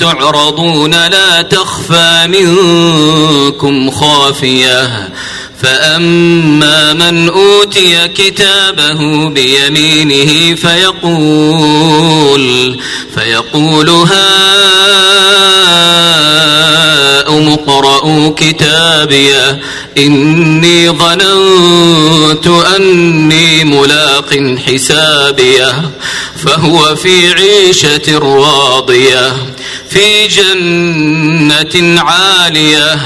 تعرضون لا تخفى منكم خافية. فأما من أوتي كتابه بيمينه فيقول فيقول هاؤم اقرءوا كتابيه إني ظننت أني ملاق حسابيه فهو في عيشة راضية. في جنة عالية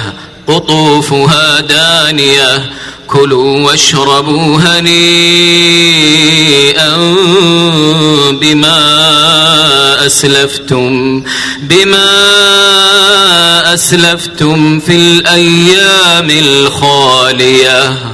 قطوفها دانية كلوا واشربوا هنيئا بما أسلفتم بما أسلفتم في الأيام الخالية.